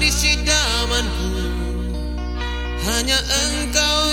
di sidamanku. Hanya engkau